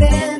been